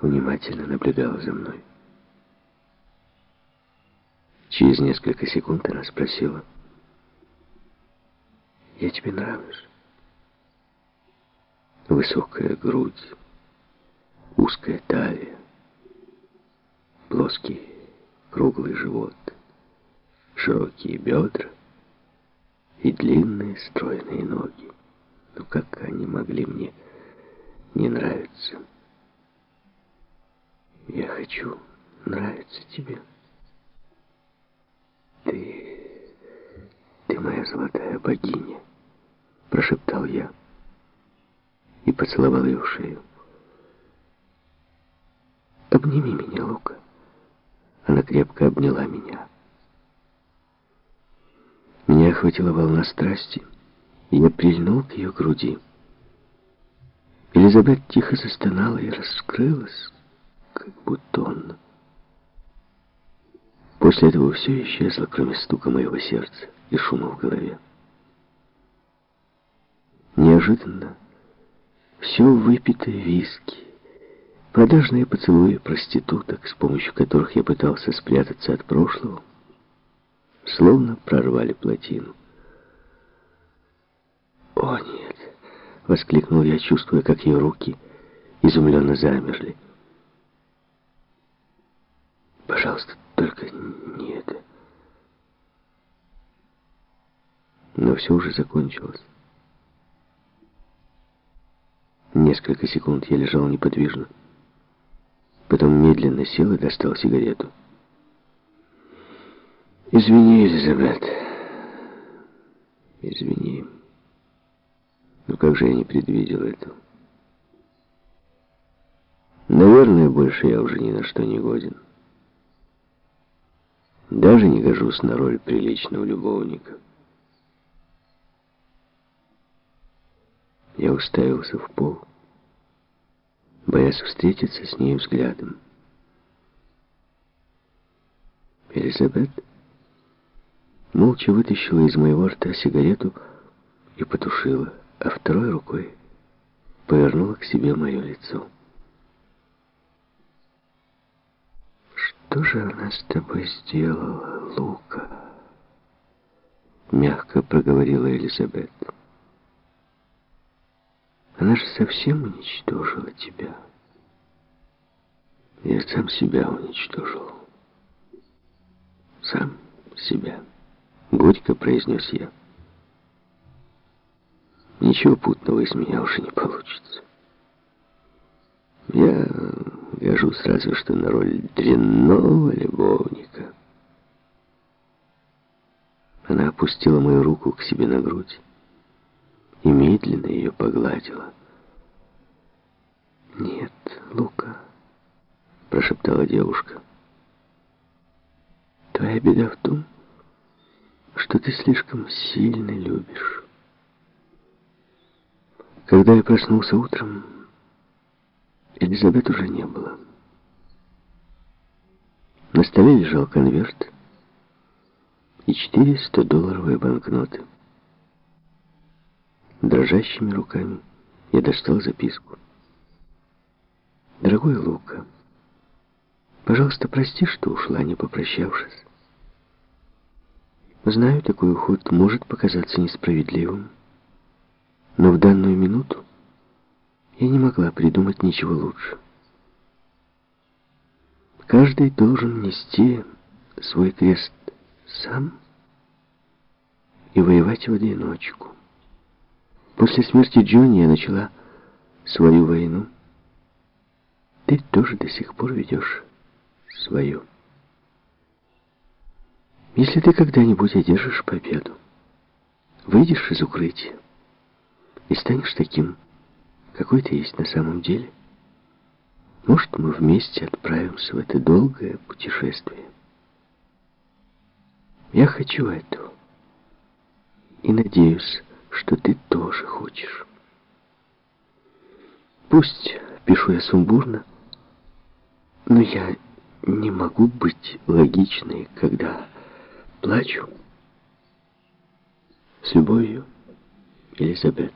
внимательно наблюдала за мной. Через несколько секунд она спросила, «Я тебе нравлюсь?» Высокая грудь, узкая талия, плоский круглый живот, широкие бедра и длинные стройные ноги. Ну как они могли мне не нравиться? Я хочу нравиться тебе. Ты... ты моя золотая богиня, прошептал я и поцеловал ее в шею. «Обними меня, Лука». Она крепко обняла меня. Меня охватила волна страсти, и я прильнул к ее груди. Элизабет тихо застонала и раскрылась, как бутон. После этого все исчезло, кроме стука моего сердца и шума в голове. Неожиданно все выпитое виски, продажные поцелуи проституток, с помощью которых я пытался спрятаться от прошлого, словно прорвали плотину. «О, нет!» — воскликнул я, чувствуя, как ее руки изумленно замерли. «Пожалуйста, только не это». Но все уже закончилось. Несколько секунд я лежал неподвижно. Потом медленно сел и достал сигарету. «Извини, Элизабет. Извини. Но как же я не предвидел этого? Наверное, больше я уже ни на что не годен. Даже не гожусь на роль приличного любовника». Я уставился в пол, боясь встретиться с ней взглядом. Элизабет молча вытащила из моего рта сигарету и потушила, а второй рукой повернула к себе мое лицо. «Что же она с тобой сделала, Лука?» Мягко проговорила Элизабет. Она же совсем уничтожила тебя. Я сам себя уничтожил. Сам себя. Горько произнес я. Ничего путного из меня уже не получится. Я гожу сразу что на роль дрянного любовника. Она опустила мою руку к себе на грудь и медленно ее погладила. «Нет, Лука», — прошептала девушка, — «твоя беда в том, что ты слишком сильно любишь». Когда я проснулся утром, Элизабет уже не было. На столе лежал конверт и четыре 100-долларовые банкноты. Дрожащими руками я достал записку. «Дорогой Лука, пожалуйста, прости, что ушла, не попрощавшись. Знаю, такой уход может показаться несправедливым, но в данную минуту я не могла придумать ничего лучше. Каждый должен нести свой крест сам и воевать в одиночку. После смерти Джонни я начала свою войну. Ты тоже до сих пор ведешь свою. Если ты когда-нибудь одержишь победу, выйдешь из укрытия и станешь таким, какой ты есть на самом деле, может, мы вместе отправимся в это долгое путешествие. Я хочу этого и надеюсь, что ты тоже хочешь. Пусть пишу я сумбурно, но я не могу быть логичной, когда плачу. С любовью, Елизабет.